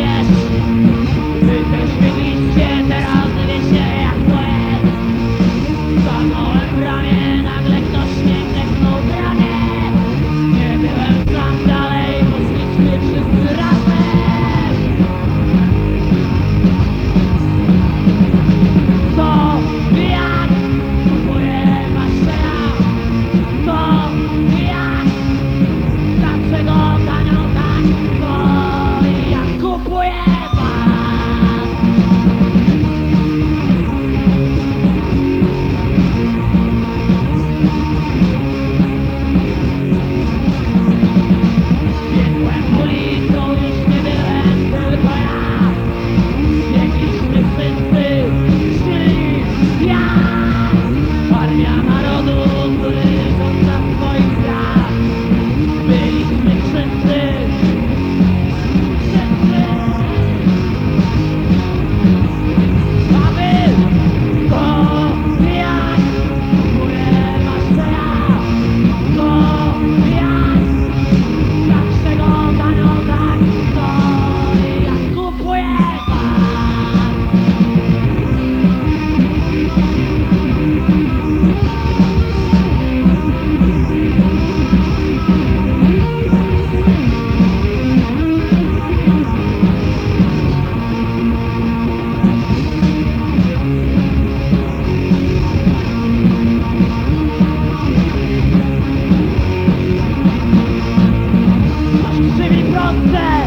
Yes! Fuck!